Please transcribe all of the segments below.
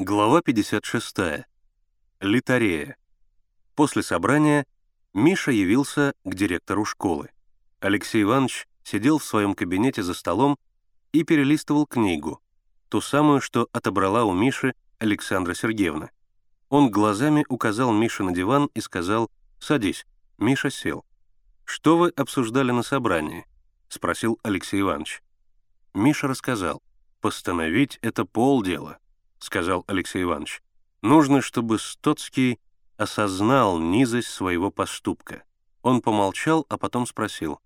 Глава 56. Литарея. После собрания Миша явился к директору школы. Алексей Иванович сидел в своем кабинете за столом и перелистывал книгу, ту самую, что отобрала у Миши Александра Сергеевна. Он глазами указал Мише на диван и сказал «Садись». Миша сел. «Что вы обсуждали на собрании?» — спросил Алексей Иванович. Миша рассказал. «Постановить — это полдела», — сказал Алексей Иванович. «Нужно, чтобы Стоцкий осознал низость своего поступка». Он помолчал, а потом спросил.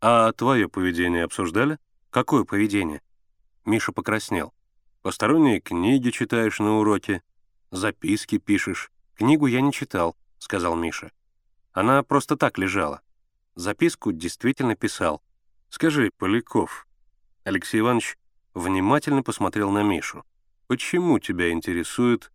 «А твое поведение обсуждали?» «Какое поведение?» Миша покраснел. «Посторонние книги читаешь на уроке, записки пишешь». «Книгу я не читал», — сказал Миша. «Она просто так лежала. Записку действительно писал. Скажи, Поляков...» Алексей Иванович внимательно посмотрел на Мишу. «Почему тебя интересует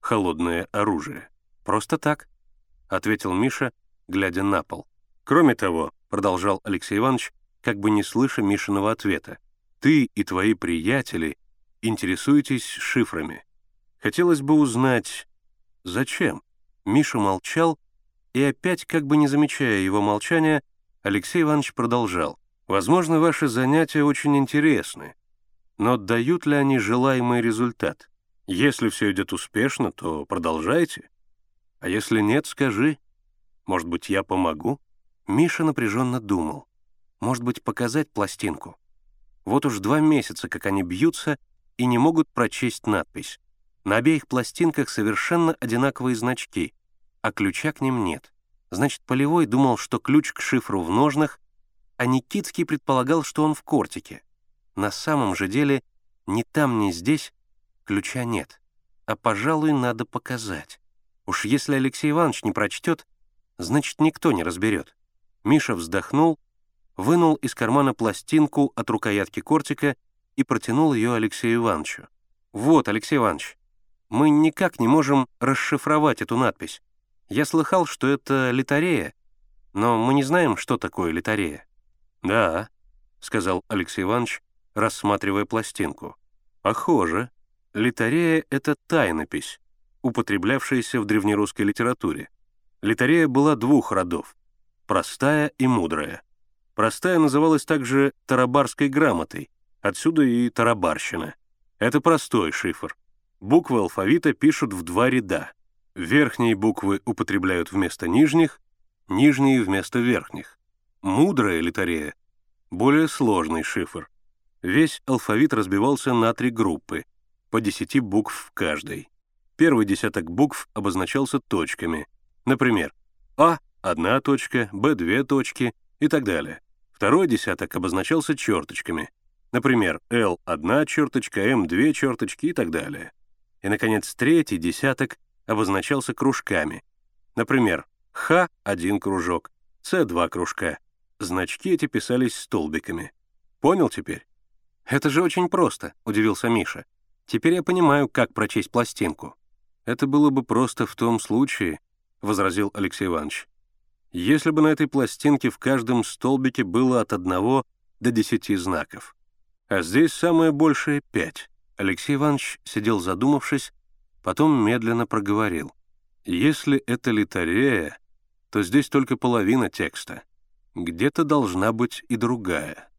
холодное оружие?» «Просто так», — ответил Миша, глядя на пол. «Кроме того», — продолжал Алексей Иванович, как бы не слыша Мишиного ответа, «ты и твои приятели интересуетесь шифрами. Хотелось бы узнать, зачем?» Миша молчал, и опять, как бы не замечая его молчания, Алексей Иванович продолжал. «Возможно, ваши занятия очень интересны, но дают ли они желаемый результат? Если все идет успешно, то продолжайте. А если нет, скажи. Может быть, я помогу?» Миша напряженно думал. «Может быть, показать пластинку? Вот уж два месяца, как они бьются, и не могут прочесть надпись. На обеих пластинках совершенно одинаковые значки, а ключа к ним нет. Значит, Полевой думал, что ключ к шифру в ножнах, а Никитский предполагал, что он в кортике. На самом же деле ни там, ни здесь ключа нет. А, пожалуй, надо показать. Уж если Алексей Иванович не прочтет, значит, никто не разберет. Миша вздохнул, вынул из кармана пластинку от рукоятки кортика и протянул ее Алексею Ивановичу. «Вот, Алексей Иванович, мы никак не можем расшифровать эту надпись. Я слыхал, что это литарея, но мы не знаем, что такое литарея». «Да», — сказал Алексей Иванович, рассматривая пластинку. «Похоже. Литарея — это тайнопись, употреблявшаяся в древнерусской литературе. Литарея была двух родов — простая и мудрая. Простая называлась также тарабарской грамотой, отсюда и тарабарщина. Это простой шифр. Буквы алфавита пишут в два ряда. Верхние буквы употребляют вместо нижних, нижние — вместо верхних. Мудрая литарея — более сложный шифр — Весь алфавит разбивался на три группы, по десяти букв в каждой. Первый десяток букв обозначался точками. Например, А — одна точка, Б — две точки и так далее. Второй десяток обозначался черточками. Например, Л — одна черточка, М — две черточки и так далее. И, наконец, третий десяток обозначался кружками. Например, Х — один кружок, С — два кружка. Значки эти писались столбиками. Понял теперь? «Это же очень просто», — удивился Миша. «Теперь я понимаю, как прочесть пластинку». «Это было бы просто в том случае», — возразил Алексей Иванович, «если бы на этой пластинке в каждом столбике было от одного до десяти знаков. А здесь самое большее — пять». Алексей Иванович сидел задумавшись, потом медленно проговорил. «Если это литарея, то здесь только половина текста. Где-то должна быть и другая».